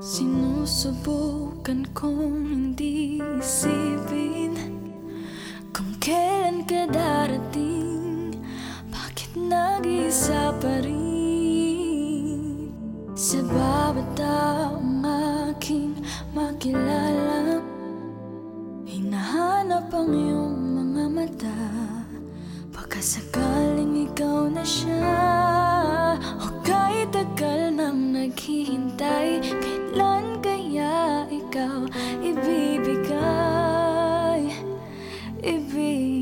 Sinusubukan kong hindi isipin it be?